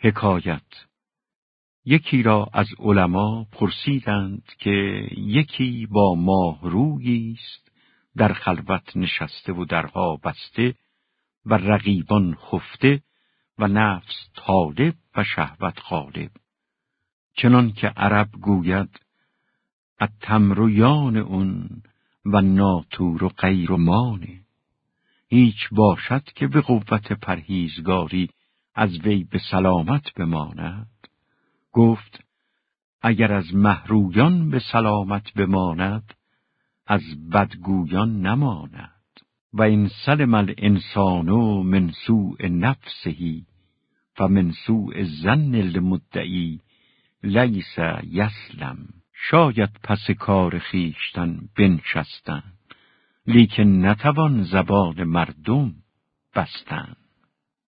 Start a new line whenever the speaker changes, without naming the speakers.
حکایت. یکی را از علما پرسیدند که یکی با ماه است در خلوت نشسته و درها بسته و رقیبان خفته و نفس طالب و شهوت غالب. چنان که عرب گوید التمر اون و ناتور و غیر مانه هیچ باشد که به قوت پرهیزگاری از وی به سلامت بماند. گفت اگر از محرویان به سلامت بماند از بدگویان نماند. و این سلم الانسان من سوء و من سوء زن المدعی لیس یسلم. شاید پس کار خیشتن بنشستن لیکن نتوان زبان مردم بستن